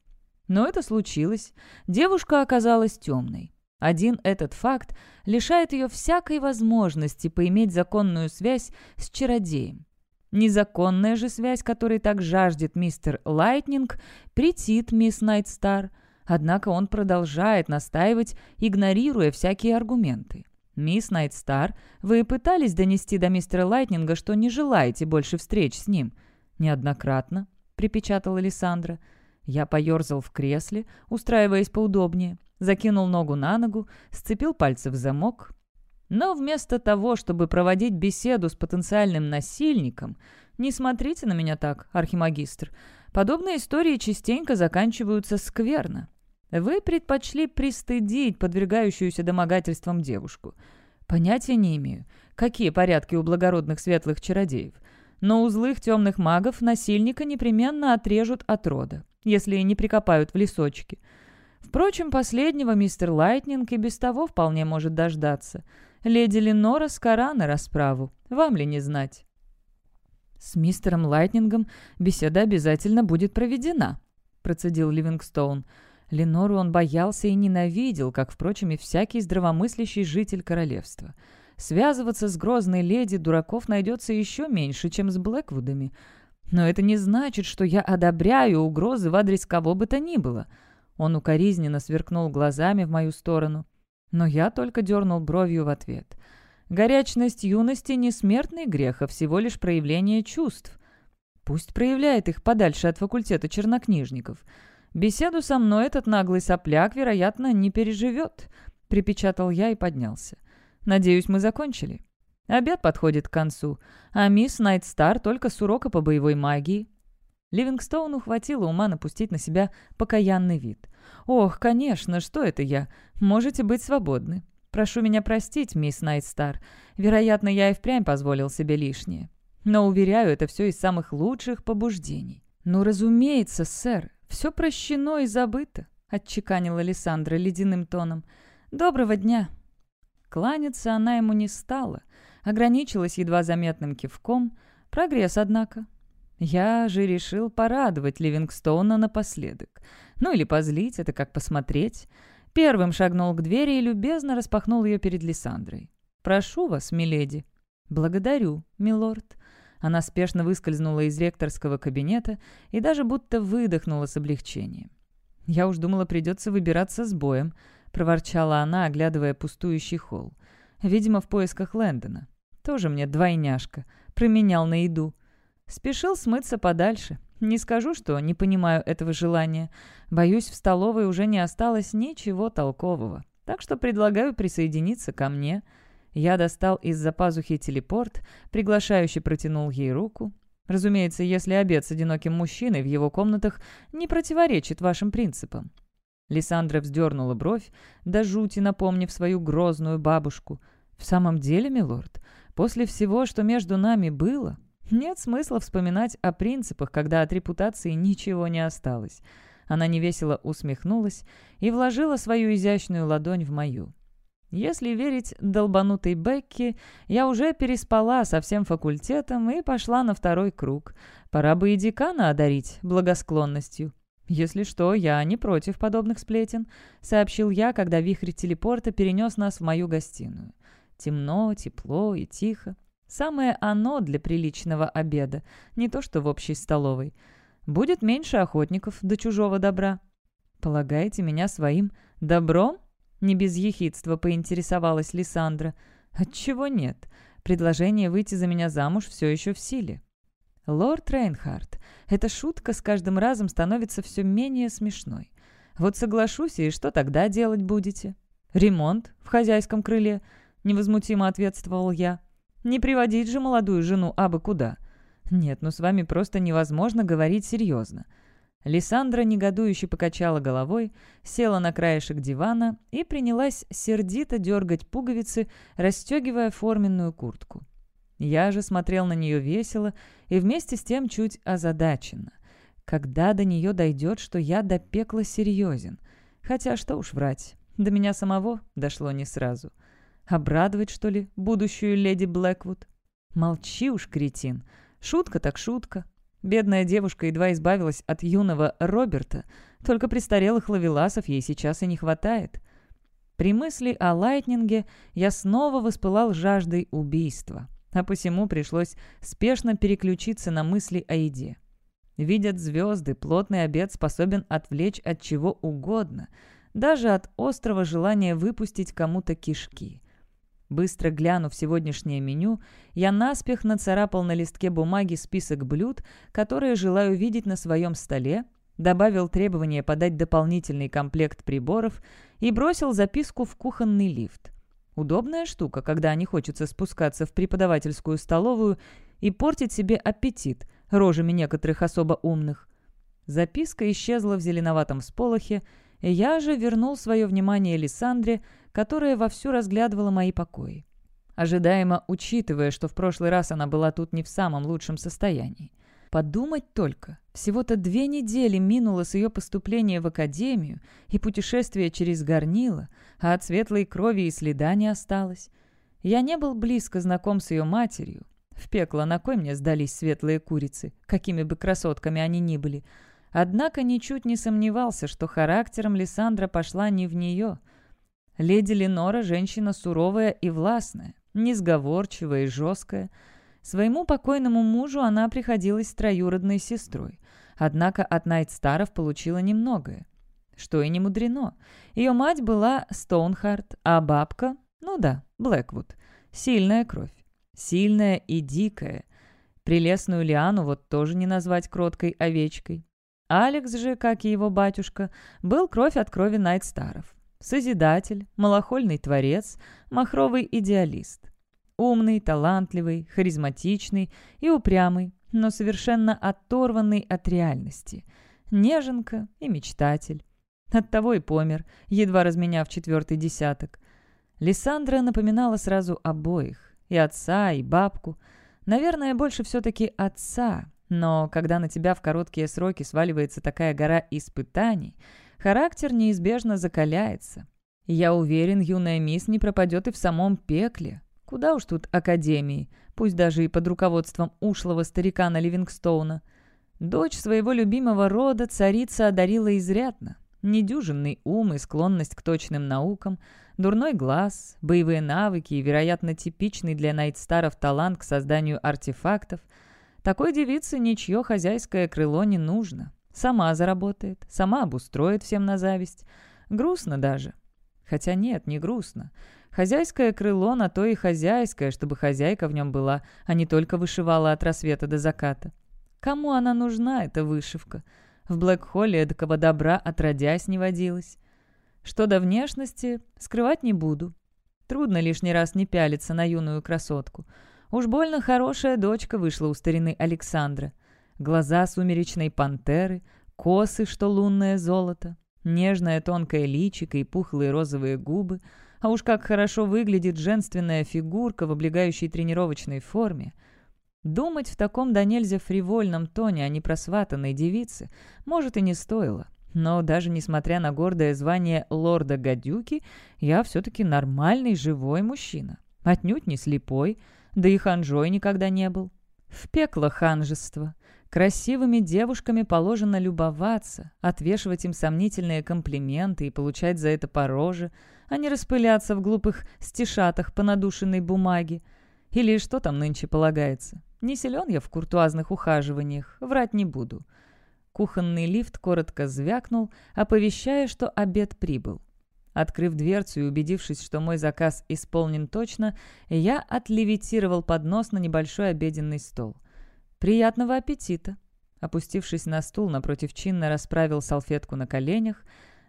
Но это случилось. Девушка оказалась темной. Один этот факт лишает ее всякой возможности поиметь законную связь с чародеем. Незаконная же связь, которой так жаждет мистер Лайтнинг, претит мисс Найтстар. Однако он продолжает настаивать, игнорируя всякие аргументы. «Мисс Найтстар, вы пытались донести до мистера Лайтнинга, что не желаете больше встреч с ним?» «Неоднократно», — припечатала Лиссандра. Я поерзал в кресле, устраиваясь поудобнее, закинул ногу на ногу, сцепил пальцы в замок. Но вместо того, чтобы проводить беседу с потенциальным насильником, не смотрите на меня так, архимагистр, подобные истории частенько заканчиваются скверно. Вы предпочли пристыдить подвергающуюся домогательствам девушку. Понятия не имею, какие порядки у благородных светлых чародеев. Но у злых темных магов насильника непременно отрежут от рода, если не прикопают в лесочке. Впрочем, последнего мистер Лайтнинг и без того вполне может дождаться. Леди Ленора скора на расправу. Вам ли не знать? «С мистером Лайтнингом беседа обязательно будет проведена», — процедил Ливингстоун. Ленору он боялся и ненавидел, как, впрочем, и всякий здравомыслящий житель королевства. Связываться с грозной леди дураков найдется еще меньше, чем с Блэквудами. Но это не значит, что я одобряю угрозы в адрес кого бы то ни было. Он укоризненно сверкнул глазами в мою сторону. Но я только дернул бровью в ответ. Горячность юности — не смертный грех, а всего лишь проявление чувств. Пусть проявляет их подальше от факультета чернокнижников — Беседу со мной этот наглый сопляк, вероятно, не переживет», — припечатал я и поднялся. «Надеюсь, мы закончили. Обед подходит к концу, а мисс Найтстар только с урока по боевой магии». Ливингстоуну хватило ума напустить на себя покаянный вид. «Ох, конечно, что это я? Можете быть свободны. Прошу меня простить, мисс Найтстар. Вероятно, я и впрямь позволил себе лишнее. Но, уверяю, это все из самых лучших побуждений». «Ну, разумеется, сэр, «Все прощено и забыто», — отчеканила Лиссандра ледяным тоном. «Доброго дня». Кланяться она ему не стала, ограничилась едва заметным кивком. Прогресс, однако. Я же решил порадовать Ливингстоуна напоследок. Ну или позлить, это как посмотреть. Первым шагнул к двери и любезно распахнул ее перед Лиссандрой. «Прошу вас, миледи». «Благодарю, милорд», она спешно выскользнула из ректорского кабинета и даже будто выдохнула с облегчением. «Я уж думала, придется выбираться с боем», — проворчала она, оглядывая пустующий холл. «Видимо, в поисках Лэндона. Тоже мне двойняшка. Променял на еду. Спешил смыться подальше. Не скажу, что не понимаю этого желания. Боюсь, в столовой уже не осталось ничего толкового. Так что предлагаю присоединиться ко мне». Я достал из-за пазухи телепорт, приглашающе протянул ей руку. Разумеется, если обед с одиноким мужчиной в его комнатах не противоречит вашим принципам. Лиссандра вздернула бровь, до жути напомнив свою грозную бабушку. «В самом деле, милорд, после всего, что между нами было, нет смысла вспоминать о принципах, когда от репутации ничего не осталось». Она невесело усмехнулась и вложила свою изящную ладонь в мою. Если верить долбанутой Бекки, я уже переспала со всем факультетом и пошла на второй круг. Пора бы и декана одарить благосклонностью. «Если что, я не против подобных сплетен», — сообщил я, когда вихрь телепорта перенес нас в мою гостиную. Темно, тепло и тихо. Самое оно для приличного обеда, не то что в общей столовой. Будет меньше охотников до чужого добра. Полагаете меня своим добром? Не без ехидства поинтересовалась Лиссандра. «Отчего нет? Предложение выйти за меня замуж все еще в силе». «Лорд Рейнхард, эта шутка с каждым разом становится все менее смешной. Вот соглашусь, и что тогда делать будете?» «Ремонт в хозяйском крыле», — невозмутимо ответствовал я. «Не приводить же молодую жену абы куда». «Нет, ну с вами просто невозможно говорить серьезно. Лиссандра негодующе покачала головой, села на краешек дивана и принялась сердито дергать пуговицы, расстегивая форменную куртку. Я же смотрел на нее весело и вместе с тем чуть озадаченно. Когда до нее дойдет, что я до пекла серьезен. Хотя что уж врать, до меня самого дошло не сразу. Обрадовать, что ли, будущую леди Блэквуд? Молчи уж, кретин. Шутка так шутка. Бедная девушка едва избавилась от юного Роберта, только престарелых лавеласов ей сейчас и не хватает. При мысли о Лайтнинге я снова воспылал жаждой убийства, а посему пришлось спешно переключиться на мысли о еде. Видят звезды, плотный обед способен отвлечь от чего угодно, даже от острого желания выпустить кому-то кишки. Быстро глянув сегодняшнее меню, я наспех нацарапал на листке бумаги список блюд, которые желаю видеть на своем столе, добавил требование подать дополнительный комплект приборов и бросил записку в кухонный лифт. Удобная штука, когда не хочется спускаться в преподавательскую столовую и портить себе аппетит рожами некоторых особо умных. Записка исчезла в зеленоватом всполохе, и я же вернул свое внимание Лиссандре, которая вовсю разглядывала мои покои. Ожидаемо учитывая, что в прошлый раз она была тут не в самом лучшем состоянии. Подумать только, всего-то две недели минуло с ее поступления в академию и путешествия через горнило, а от светлой крови и следа не осталось. Я не был близко знаком с ее матерью. В пекло на кой мне сдались светлые курицы, какими бы красотками они ни были. Однако ничуть не сомневался, что характером Лиссандра пошла не в нее. Леди Ленора – женщина суровая и властная, несговорчивая и жесткая – Своему покойному мужу она приходилась троюродной сестрой, однако от Найтстаров получила немногое. Что и не мудрено. Ее мать была Стоунхарт, а бабка, ну да, Блэквуд. Сильная кровь. Сильная и дикая. Прелестную Лиану вот тоже не назвать кроткой овечкой. Алекс же, как и его батюшка, был кровь от крови Найтстаров. Созидатель, малохольный творец, махровый идеалист. Умный, талантливый, харизматичный и упрямый, но совершенно оторванный от реальности. Неженка и мечтатель. Оттого и помер, едва разменяв четвертый десяток. Лиссандра напоминала сразу обоих, и отца, и бабку. Наверное, больше все-таки отца, но когда на тебя в короткие сроки сваливается такая гора испытаний, характер неизбежно закаляется. Я уверен, юная мисс не пропадет и в самом пекле, Куда уж тут академии, пусть даже и под руководством ушлого старикана Ливингстоуна. Дочь своего любимого рода царица одарила изрядно. Недюжинный ум и склонность к точным наукам, дурной глаз, боевые навыки и, вероятно, типичный для Найтстаров талант к созданию артефактов. Такой девице ничье хозяйское крыло не нужно. Сама заработает, сама обустроит всем на зависть. Грустно даже. Хотя нет, не грустно. Хозяйское крыло на то и хозяйское, чтобы хозяйка в нем была, а не только вышивала от рассвета до заката. Кому она нужна, эта вышивка? В Блэк-Холле эдакого добра отродясь не водилось. Что до внешности, скрывать не буду. Трудно лишний раз не пялиться на юную красотку. Уж больно хорошая дочка вышла у старины Александра. Глаза сумеречной пантеры, косы, что лунное золото, нежное тонкое личико и пухлые розовые губы — а уж как хорошо выглядит женственная фигурка в облегающей тренировочной форме. Думать в таком да нельзя фривольном тоне о непросватанной девице, может, и не стоило. Но даже несмотря на гордое звание лорда Гадюки, я все-таки нормальный живой мужчина. Отнюдь не слепой, да и ханжой никогда не был. В пекло ханжество. Красивыми девушками положено любоваться, отвешивать им сомнительные комплименты и получать за это по роже – а не распыляться в глупых стишатах по надушенной бумаге. Или что там нынче полагается. Не силен я в куртуазных ухаживаниях, врать не буду. Кухонный лифт коротко звякнул, оповещая, что обед прибыл. Открыв дверцу и убедившись, что мой заказ исполнен точно, я отлевитировал поднос на небольшой обеденный стол. «Приятного аппетита!» Опустившись на стул, напротив чинно расправил салфетку на коленях,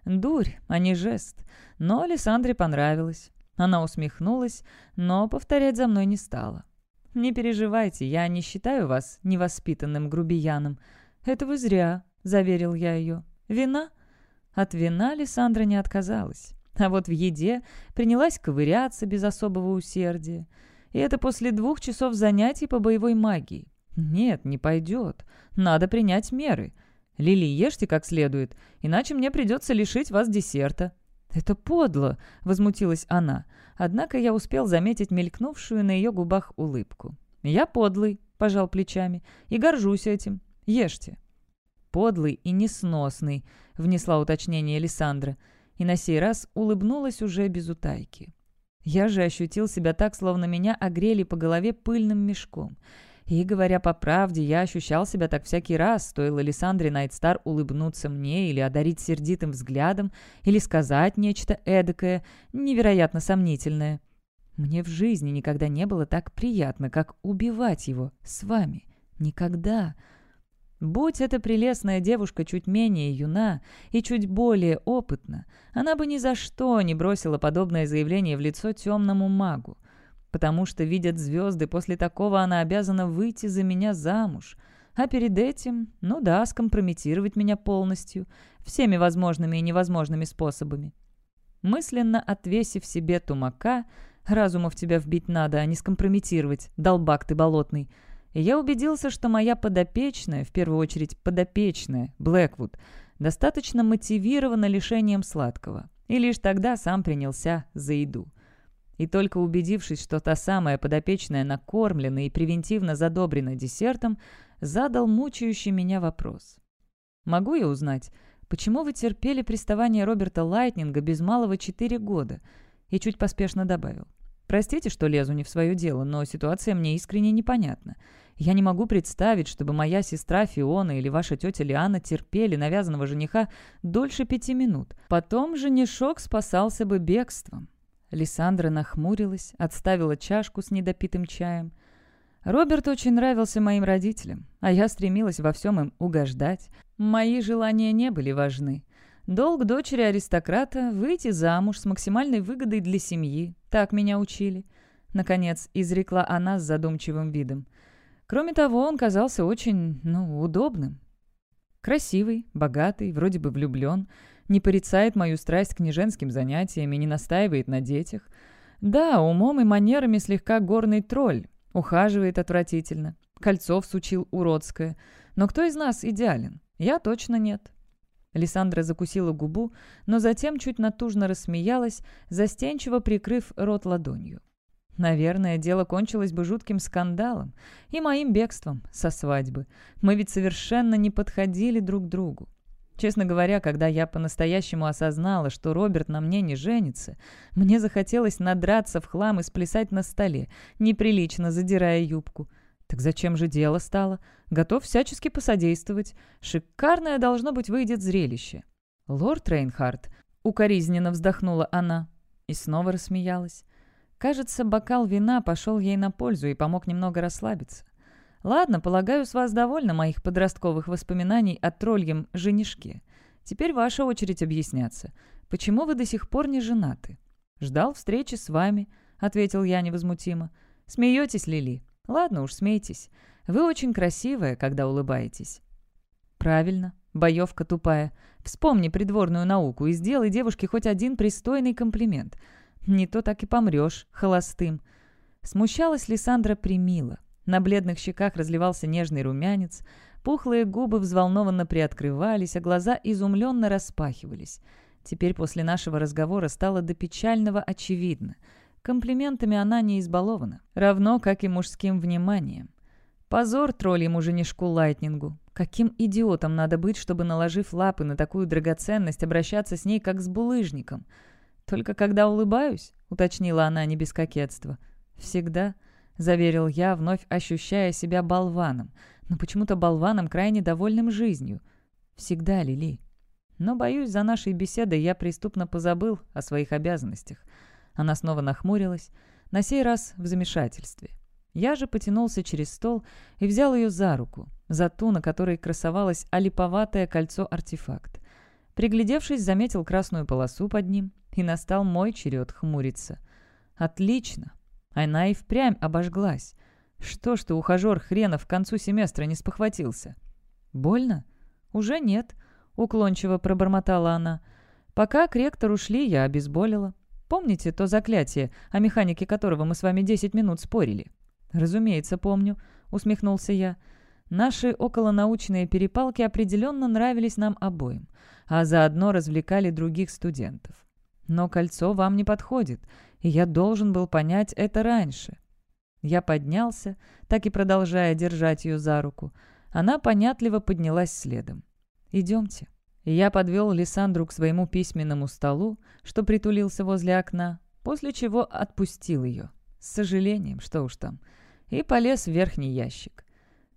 Дурь, а не жест. Но Александре понравилось. Она усмехнулась, но повторять за мной не стала. «Не переживайте, я не считаю вас невоспитанным грубияном. Это вы зря», — заверил я ее. «Вина?» От вина Александра не отказалась. А вот в еде принялась ковыряться без особого усердия. И это после двух часов занятий по боевой магии. Нет, не пойдет. Надо принять меры. Лили, ешьте как следует, иначе мне придется лишить вас десерта». «Это подло!» — возмутилась она. Однако я успел заметить мелькнувшую на ее губах улыбку. «Я подлый», — пожал плечами, — «и горжусь этим. Ешьте». «Подлый и несносный», — внесла уточнение Александра, и на сей раз улыбнулась уже без утайки. Я же ощутил себя так, словно меня огрели по голове пыльным мешком. И, говоря по правде, я ощущал себя так всякий раз, стоило Лиссандре Найтстар улыбнуться мне или одарить сердитым взглядом, или сказать нечто эдакое, невероятно сомнительное. Мне в жизни никогда не было так приятно, как убивать его с вами. Никогда. Будь эта прелестная девушка чуть менее юна и чуть более опытна, она бы ни за что не бросила подобное заявление в лицо темному магу. Потому что, видят звезды, после такого она обязана выйти за меня замуж. А перед этим, ну да, скомпрометировать меня полностью, всеми возможными и невозможными способами. Мысленно отвесив себе тумака, разума в тебя вбить надо, а не скомпрометировать, долбак ты болотный — и я убедился, что моя подопечная, в первую очередь подопечная, Блэквуд, достаточно мотивирована лишением сладкого, и лишь тогда сам принялся за еду. И только убедившись, что та самая подопечная накормлена и превентивно задобрена десертом, задал мучающий меня вопрос. «Могу я узнать, почему вы терпели приставание Роберта Лайтнинга без малого четыре года?» И чуть поспешно добавил. «Простите, что лезу не в свое дело, но ситуация мне искренне непонятна. Я не могу представить, чтобы моя сестра Фиона или ваша тетя Лиана терпели навязанного жениха дольше пяти минут. Потом женишок спасался бы бегством». Лиссандра нахмурилась, отставила чашку с недопитым чаем. Роберт очень нравился моим родителям, а я стремилась во всем им угождать. Мои желания не были важны. Долг дочери аристократа — выйти замуж с максимальной выгодой для семьи. Так меня учили. Наконец, изрекла она с задумчивым видом. Кроме того, он казался очень, ну, удобным. Красивый, богатый, вроде бы влюблен, не порицает мою страсть к неженским занятиям и не настаивает на детях. Да, умом и манерами слегка горный тролль, ухаживает отвратительно, кольцо всучил уродское. Но кто из нас идеален? Я точно нет. Лиссандра закусила губу, но затем чуть натужно рассмеялась, застенчиво прикрыв рот ладонью. Наверное, дело кончилось бы жутким скандалом и моим бегством со свадьбы. Мы ведь совершенно не подходили друг другу. Честно говоря, когда я по-настоящему осознала, что Роберт на мне не женится, мне захотелось надраться в хлам и сплясать на столе, неприлично задирая юбку. Так зачем же дело стало? Готов всячески посодействовать. Шикарное должно быть выйдет зрелище. Лорд Рейнхард, укоризненно вздохнула она и снова рассмеялась. Кажется, бокал вина пошел ей на пользу и помог немного расслабиться. «Ладно, полагаю, с вас довольно моих подростковых воспоминаний о тролльем женишке. Теперь ваша очередь объясняться. Почему вы до сих пор не женаты?» «Ждал встречи с вами», — ответил я невозмутимо. «Смеетесь, Лили? Ладно уж, смейтесь. Вы очень красивая, когда улыбаетесь». «Правильно. Боевка тупая. Вспомни придворную науку и сделай девушке хоть один пристойный комплимент. Не то так и помрешь, холостым». Смущалась Лиссандра примила. На бледных щеках разливался нежный румянец, пухлые губы взволнованно приоткрывались, а глаза изумленно распахивались. Теперь после нашего разговора стало до печального очевидно. Комплиментами она не избалована, равно как и мужским вниманием. Позор тролльему женишку Лайтнингу. Каким идиотом надо быть, чтобы, наложив лапы на такую драгоценность, обращаться с ней как с булыжником — «Только когда улыбаюсь?» — уточнила она не без кокетства. «Всегда», — заверил я, вновь ощущая себя болваном, но почему-то болваном крайне довольным жизнью. «Всегда, Лили». Но, боюсь, за нашей беседой я преступно позабыл о своих обязанностях. Она снова нахмурилась, на сей раз в замешательстве. Я же потянулся через стол и взял ее за руку, за ту, на которой красовалось олиповатое кольцо-артефакт. Приглядевшись, заметил красную полосу под ним, и настал мой черед хмуриться. «Отлично!» Она и впрямь обожглась. «Что ты, ухажер хренов, к концу семестра не спохватился?» «Больно?» «Уже нет», — уклончиво пробормотала она. «Пока к ректору шли, я обезболила. Помните то заклятие, о механике которого мы с вами десять минут спорили?» «Разумеется, помню», — усмехнулся я. Наши околонаучные перепалки определенно нравились нам обоим, а заодно развлекали других студентов. Но кольцо вам не подходит, и я должен был понять это раньше. Я поднялся, так и продолжая держать ее за руку. Она понятливо поднялась следом. «Идемте». Я подвел Лиссандру к своему письменному столу, что притулился возле окна, после чего отпустил ее. С сожалением, что уж там. И полез в верхний ящик.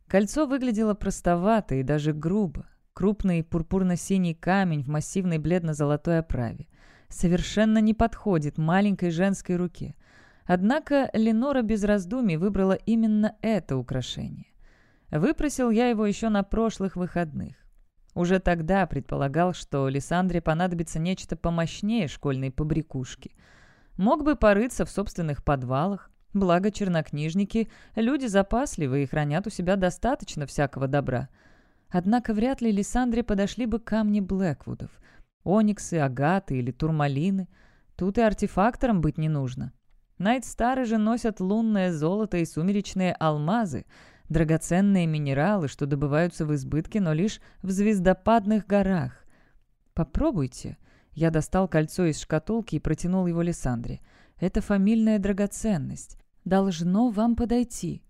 Кольцо выглядело простовато и даже грубо. Крупный пурпурно-синий камень в массивной бледно-золотой оправе. Совершенно не подходит маленькой женской руке. Однако Ленора без раздумий выбрала именно это украшение. Выпросил я его еще на прошлых выходных. Уже тогда предполагал, что Лиссандре понадобится нечто помощнее школьной побрякушки. Мог бы порыться в собственных подвалах, благо чернокнижники — люди запасливые и хранят у себя достаточно всякого добра. Однако вряд ли Лиссандре подошли бы камни Блэквудов. Ониксы, агаты или турмалины. Тут и артефактором быть не нужно. Найтстары же носят лунное золото и сумеречные алмазы — драгоценные минералы, что добываются в избытке, но лишь в звездопадных горах. Попробуйте. Я достал кольцо из шкатулки и протянул его Лиссандре. Это фамильная драгоценность. Должно вам подойти.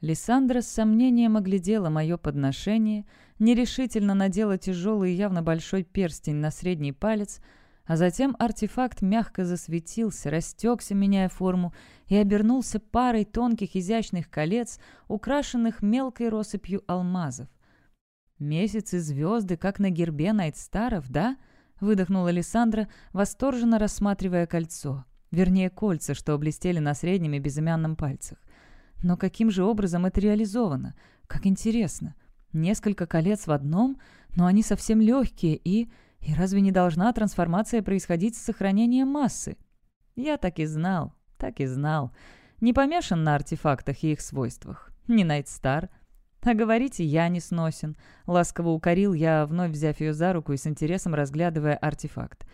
Лиссандра с сомнением оглядела мое подношение, нерешительно надела тяжелый явно большой перстень на средний палец — а затем артефакт мягко засветился, растекся, меняя форму, и обернулся парой тонких изящных колец, украшенных мелкой россыпью алмазов. «Месяц и звезды, как на гербе Найтстаров, да?» — выдохнула Александра, восторженно рассматривая кольцо. Вернее, кольца, что блестели на среднем и безымянном пальцах. Но каким же образом это реализовано? Как интересно. Несколько колец в одном, но они совсем легкие и... И разве не должна трансформация происходить с сохранением массы? Я так и знал, так и знал. Не помешан на артефактах и их свойствах. Не Найтстар. А говорите, я не сносен. Ласково укорил я, вновь взяв ее за руку и с интересом разглядывая артефакт.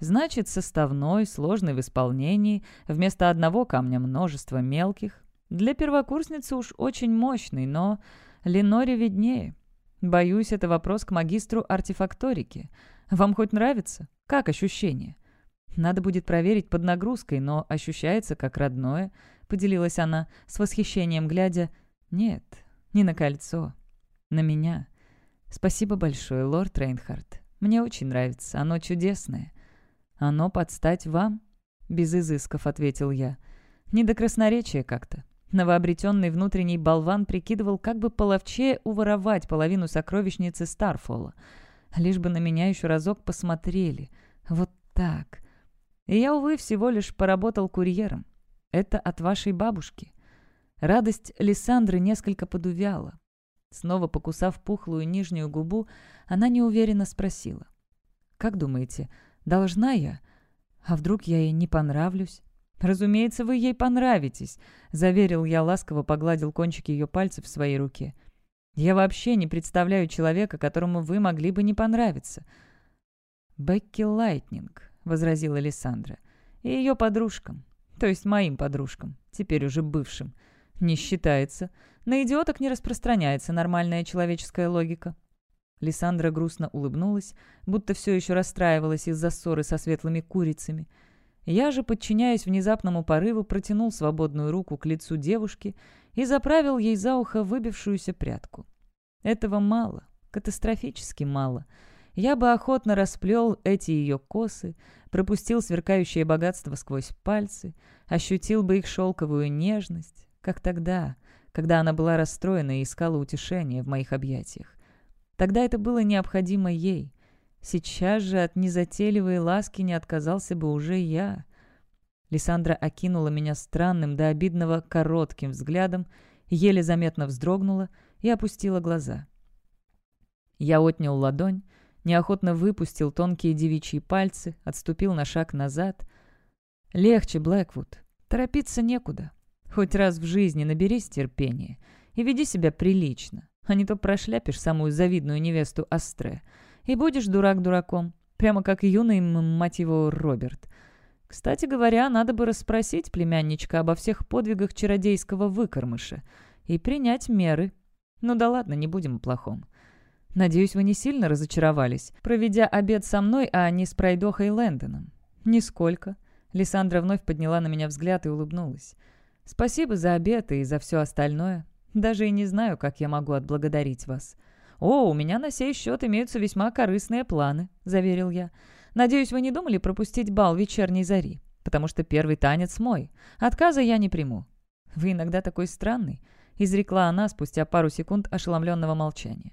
Значит, составной, сложный в исполнении, вместо одного камня множество мелких. Для первокурсницы уж очень мощный, но Леноре виднее. Боюсь, это вопрос к магистру артефакторики. Вам хоть нравится? Как ощущение?» «Надо будет проверить под нагрузкой, но ощущается как родное», — поделилась она, с восхищением глядя. «Нет, не на кольцо. На меня. Спасибо большое, лорд Рейнхард. Мне очень нравится. Оно чудесное». «Оно подстать вам?» — без изысков ответил я. «Не до красноречия как-то». Новообретенный внутренний болван прикидывал, как бы половчее уворовать половину сокровищницы Старфола — Лишь бы на меня еще разок посмотрели. Вот так. И я, увы, всего лишь поработал курьером. Это от вашей бабушки. Радость Лиссандры несколько подувяла. Снова покусав пухлую нижнюю губу, она неуверенно спросила. «Как думаете, должна я? А вдруг я ей не понравлюсь?» «Разумеется, вы ей понравитесь», — заверил я, ласково погладил кончики ее пальцев в своей руке. Я вообще не представляю человека, которому вы могли бы не понравиться». «Бекки Лайтнинг», — возразила Александра. «И ее подружкам. То есть моим подружкам, теперь уже бывшим. Не считается. На идиоток не распространяется нормальная человеческая логика». Лиссандра грустно улыбнулась, будто все еще расстраивалась из-за ссоры со светлыми курицами. Я же, подчиняясь внезапному порыву, протянул свободную руку к лицу девушки и заправил ей за ухо выбившуюся прядку. Этого мало, катастрофически мало. Я бы охотно расплел эти ее косы, пропустил сверкающее богатство сквозь пальцы, ощутил бы их шелковую нежность, как тогда, когда она была расстроена и искала утешения в моих объятиях. Тогда это было необходимо ей. Сейчас же от незатейливой ласки не отказался бы уже я. Лиссандра окинула меня странным до обидного коротким взглядом, еле заметно вздрогнула и опустила глаза. Я отнял ладонь, неохотно выпустил тонкие девичьи пальцы, отступил на шаг назад. «Легче, Блэквуд. Торопиться некуда. Хоть раз в жизни наберись терпения и веди себя прилично, а не то прошляпишь самую завидную невесту Астре и будешь дурак дураком, прямо как юный, мать его, Роберт. Кстати говоря, надо бы расспросить племянничка обо всех подвигах чародейского выкормыша и принять меры. Ну да ладно, не будем о плохом. Надеюсь, вы не сильно разочаровались, проведя обед со мной, а не с Пройдохой Лэндоном. Нисколько. Лиссандра вновь подняла на меня взгляд и улыбнулась. Спасибо за обед и за все остальное. Даже и не знаю, как я могу отблагодарить вас». «О, у меня на сей счет имеются весьма корыстные планы», — заверил я. «Надеюсь, вы не думали пропустить бал вечерней зари, потому что первый танец мой. Отказа я не приму». «Вы иногда такой странный», — изрекла она спустя пару секунд ошеломленного молчания.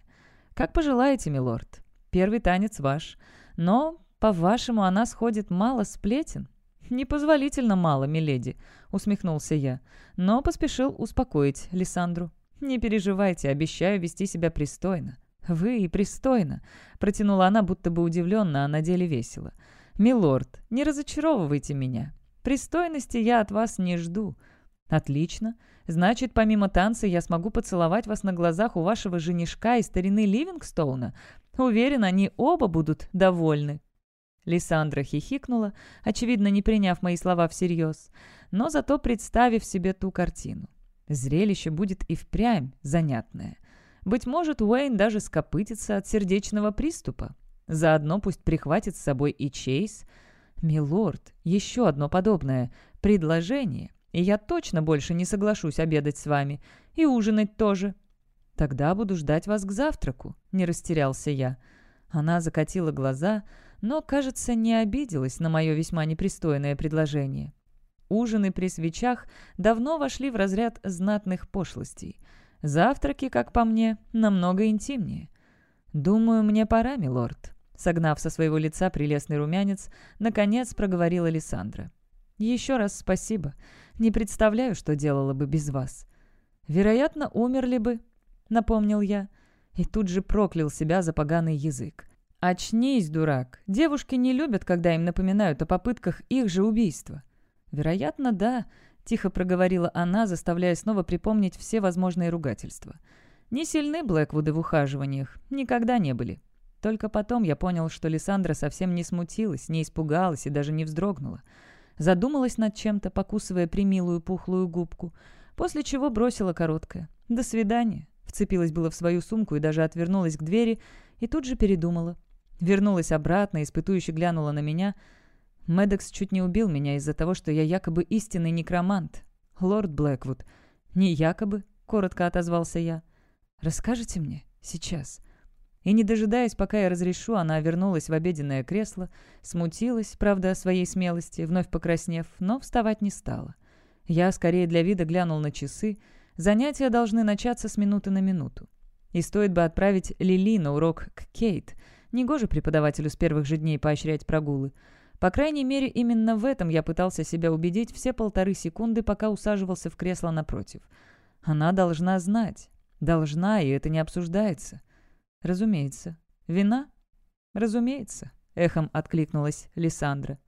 «Как пожелаете, милорд. Первый танец ваш. Но, по-вашему, она сходит мало сплетен?» «Непозволительно мало, миледи», — усмехнулся я, но поспешил успокоить Лиссандру. «Не переживайте, обещаю вести себя пристойно». «Вы и пристойно», — протянула она, будто бы удивленно, а на деле весело. «Милорд, не разочаровывайте меня. Пристойности я от вас не жду». «Отлично. Значит, помимо танца я смогу поцеловать вас на глазах у вашего женишка и старины Ливингстоуна. Уверен, они оба будут довольны». Лиссандра хихикнула, очевидно, не приняв мои слова всерьез, но зато представив себе ту картину. Зрелище будет и впрямь занятное. Быть может, Уэйн даже скопытится от сердечного приступа. Заодно пусть прихватит с собой и Чейз. «Милорд, еще одно подобное предложение, и я точно больше не соглашусь обедать с вами. И ужинать тоже». «Тогда буду ждать вас к завтраку», — не растерялся я. Она закатила глаза, но, кажется, не обиделась на мое весьма непристойное предложение. Ужины при свечах давно вошли в разряд знатных пошлостей. Завтраки, как по мне, намного интимнее. «Думаю, мне пора, милорд», — согнав со своего лица прелестный румянец, наконец проговорила Лиссандра. «Еще раз спасибо. Не представляю, что делала бы без вас». «Вероятно, умерли бы», — напомнил я, и тут же проклял себя за поганый язык. «Очнись, дурак. Девушки не любят, когда им напоминают о попытках их же убийства». «Вероятно, да», — тихо проговорила она, заставляя снова припомнить все возможные ругательства. «Не сильны Блэквуды в ухаживаниях. Никогда не были». Только потом я понял, что Лиссандра совсем не смутилась, не испугалась и даже не вздрогнула. Задумалась над чем-то, покусывая примилую пухлую губку, после чего бросила короткое «До свидания». Вцепилась было в свою сумку и даже отвернулась к двери, и тут же передумала. Вернулась обратно, испытующе глянула на меня. Медекс чуть не убил меня из-за того, что я якобы истинный некромант. Лорд Блэквуд. Не якобы, коротко отозвался я. Расскажите мне сейчас. И не дожидаясь, пока я разрешу, она вернулась в обеденное кресло, смутилась, правда, о своей смелости, вновь покраснев, но вставать не стала. Я скорее для вида глянул на часы. Занятия должны начаться с минуты на минуту. И стоит бы отправить Лили на урок к Кейт — Негоже преподавателю с первых же дней поощрять прогулы. По крайней мере, именно в этом я пытался себя убедить все полторы секунды, пока усаживался в кресло напротив. Она должна знать. Должна, и это не обсуждается. Разумеется. Вина? Разумеется. Эхом откликнулась Лиссандра.